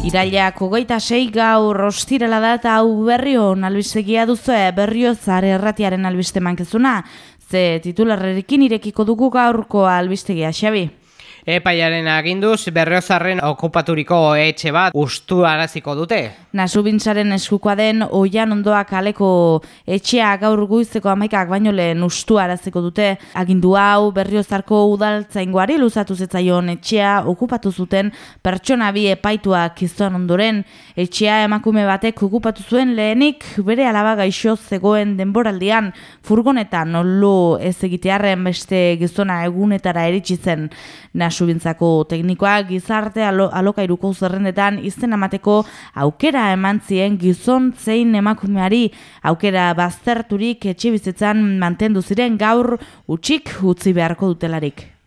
Irailak hogeita sei gaur ostirela da eta hau berrio albistegia duzu berrio zare erratiaren albiste mankezuna. Ze titularrerekin irekiko dugu gaurko albistegia, Xabi. Epaiaren aginduz berriozarren okupaturiko etxe bat ustu araziko dute. Nasu bintzaren eskukoa den oian ondoak kaleko etxea gaur guizeko amaikak baino lehen ustu araziko dute. Agindu hau berriozarko udaltzaingoari luzatu zetzaion etxea okupatu zuten pertsona bi epaituak izan ondoren. Etxea emakume batek okupatu zuen lehenik bere alaba gaixo zegoen denboraldian furgonetan olo ez egitearen beste gizona egunetara eritsi zen. Subintzako teknikoa gizarte alo, alokairuko zerrendetan izen amateko aukera eman zien gizon zein emakumeari aukera bazterturik etxe bizitzan mantendu ziren gaur utxik utzi beharko dutelarik.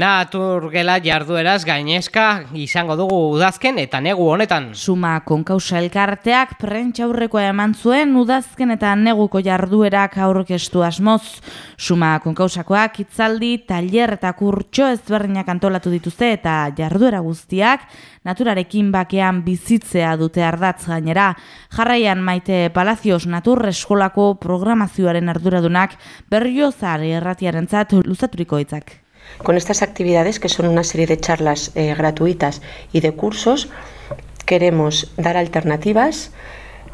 Naturgela jardueraz gainezka izango dugu udazken eta negu honetan. Suma konkausa elkarteak prentxaurrekoa eman zuen udazken eta neguko jarduerak aurkestu asmoz. Suma konkausakoak itzaldi, taller eta kurtxo ezberdinak antolatu dituzte eta jarduera guztiak naturarekin bakean bizitzea dute ardatz gainera. Jarraian maite Palacios Natur Eskolako programazioaren arduradunak berriozar erratiaren zatu luzaturiko itzak. Con estas actividades, que son una serie de charlas eh, gratuitas y de cursos, queremos dar alternativas,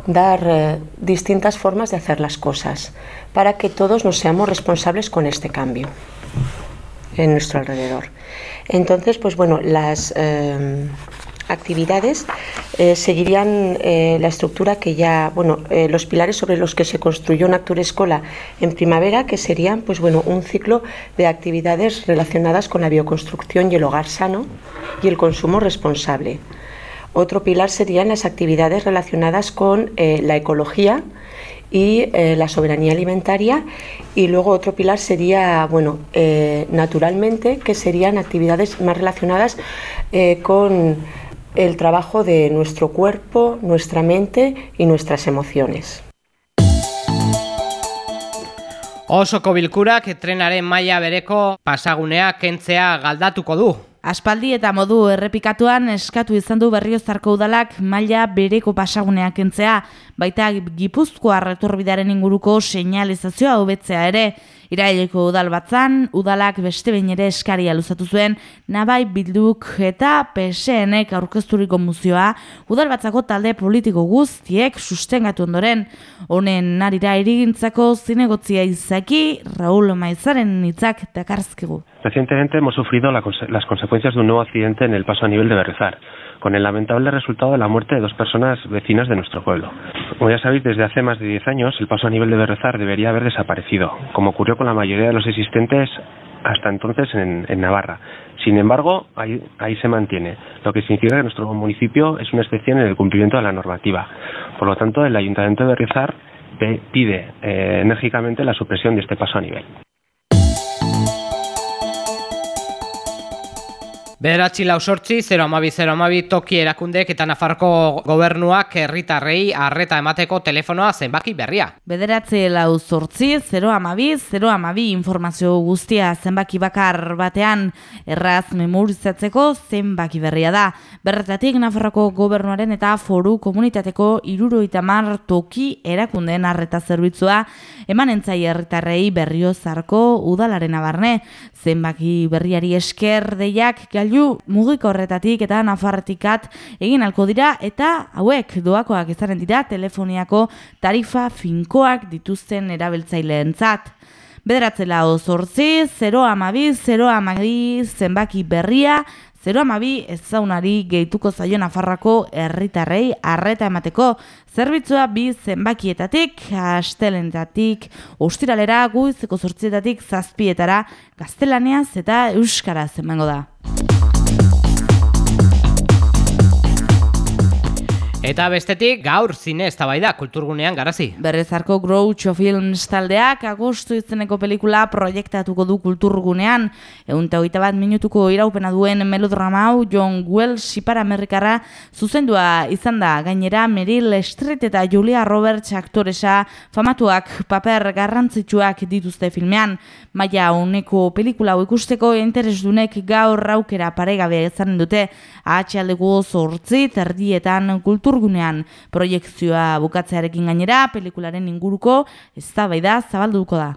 dar eh, distintas formas de hacer las cosas, para que todos nos seamos responsables con este cambio en nuestro alrededor. Entonces, pues bueno, las... Eh, actividades eh, seguirían eh, la estructura que ya, bueno, eh, los pilares sobre los que se construyó Nactur Escola en primavera, que serían, pues bueno, un ciclo de actividades relacionadas con la bioconstrucción y el hogar sano y el consumo responsable. Otro pilar serían las actividades relacionadas con la ecología y la soberanía alimentaria y luego otro pilar sería, bueno, naturalmente, que serían actividades más relacionadas con el trabajo de nuestro cuerpo, nuestra mente y nuestras emociones. Osoko bilkurak trenaren maila bereko pasagunea kentzea galdatuko du. Aspaldi eta modu errepikatuan eskatu izan du berriozarko udalak maila bereko pasaguneak kentzea, baita gipuzkoa retorbidaren inguruko seinalizazioa hobetzea ere. Iraileko udal batzan, udalak beste behin ere eskaria luzatu zuen, nabai bilduk eta PSNek aurkezturiko muzioa, udal batzako talde politiko guztiek sustengatu ondoren, honen narira irigintzako zinegotzia izaki, Raúl Maizaren nitzak dakarzkigu. Recientemente hemos sufrido la, las consecuencias de un nuevo accidente en el paso a nivel de Berrezar. con el lamentable resultado de la muerte de dos personas vecinas de nuestro pueblo. Como ya sabéis, desde hace más de 10 años el paso a nivel de Berrezar debería haber desaparecido, como ocurrió con la mayoría de los existentes hasta entonces en, Navarra. Sin embargo, ahí, se mantiene, lo que significa que nuestro municipio es una excepción en el cumplimiento de la normativa. Por lo tanto, el Ayuntamiento de Berrizar pide eh, enérgicamente la supresión de este paso a nivel. Bederatzi lau sortzi, 0 amabi, 0 amabi, toki erakundek eta Nafarko gobernuak herritarrei arreta emateko telefonoa zenbaki berria. Bederatzi lau sortzi, 0 amabi, 0 amabi informazio guztia zenbaki bakar batean erraz memorizatzeko zenbaki berria da. Berretatik Nafarroko gobernuaren eta foru komunitateko iruroita mar toki erakundeen arreta zerbitzua eman entzai herritarrei berrio zarko udalaren abarne. Zenbaki berriari esker deiak gailu mugiko horretatik eta nafarretikat egin alko dira eta hauek doakoak izaren dira telefoniako tarifa finkoak dituzten erabiltzaileen zat. Bederatzela ozortzi, 0 amabi, 0 amabi, zenbaki berria, 0 amabi ezaunari gehituko zaio Nafarrako herritarrei arreta emateko zerbitzua bi zenbakietatik, astelentatik, ostiralera guizeko zortzietatik zazpietara, gaztelaniaz eta euskaraz emango da. Eta bestetik gaur zine eztabaida kulturgunean garazi. Berrezarko Groucho Films taldeak agosto izeneko pelikula proiektatuko du kulturgunean. Eunta hogeita bat minutuko iraupena duen melodrama hau John Wells Ipar Amerikara zuzendua izan da gainera Meryl Streep eta Julia Roberts aktoresa famatuak paper garrantzitsuak dituzte filmean. Maia honeko pelikula hau ikusteko interesdunek gaur raukera paregabe ezaren dute atxaldeko zortzi terdietan kultur kulturgunean proiektzioa bukatzearekin gainera pelikularen inguruko eztabaida zabalduko da.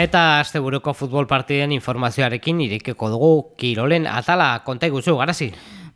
Eta asteburuko futbol partiden informazioarekin irikeko dugu Kirolen atala konta iguzu garazi.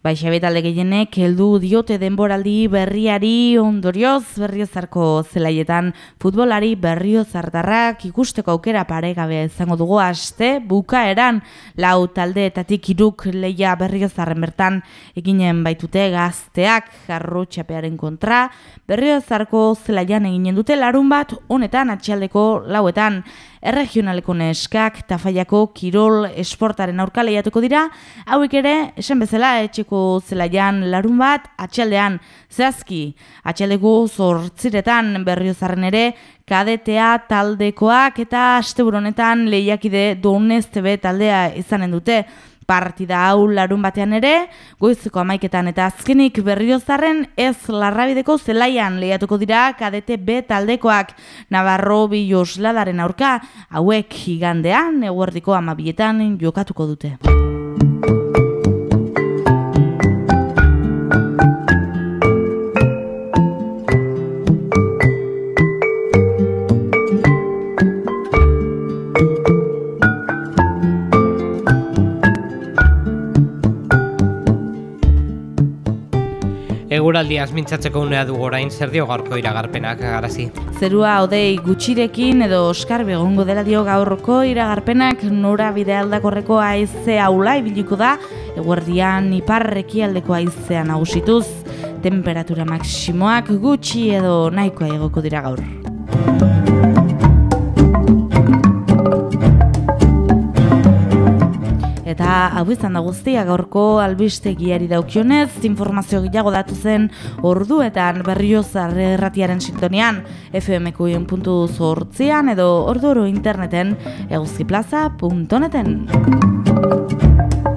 Baixa betalde gehienek heldu diote denboraldi berriari ondorioz berriozarko zelaietan. Futbolari berriozartarrak ikusteko aukera paregabe izango dugu aste bukaeran. Lau taldeetatik iruk leia berriozarren bertan eginen baitute gazteak jarro txapearen kontra. Berriozarko zelaian eginen dute larun bat honetan atxaldeko lauetan erregionaleko neskak tafaiako kirol esportaren aurka lehiatuko dira, hauek ere, esan bezala, etxeko zelaian larun bat, atxaldean, zehazki, atxaldeko zortziretan berriozaren ere, kadetea taldekoak eta asteburonetan lehiakide doneztebe taldea izanen dute, partida hau larun batean ere, goizeko amaiketan eta azkenik berriozarren ez larrabideko zelaian lehiatuko dira kadete B taldekoak Navarro Bilosladaren aurka, hauek gigandean eguerdiko amabietan jokatuko dute. Eguraldi azmintzatzeko unea du orain zer dio gaurko iragarpenak garazi. Zerua odei gutxirekin edo oskar begongo dela dio gaurko iragarpenak nora bide aldakorreko aize aula ibiliko da eguerdian iparreki aldeko aizea nagusituz temperatura maksimoak gutxi edo nahikoa egoko dira gaur. Eta hau izan da guztia gaurko albistegiari daukionez, informazio gehiago datu zen orduetan berriozar erratiaren sintonian fmqien.zortzian edo orduro interneten eguzkiplaza.neten.